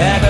Yeah.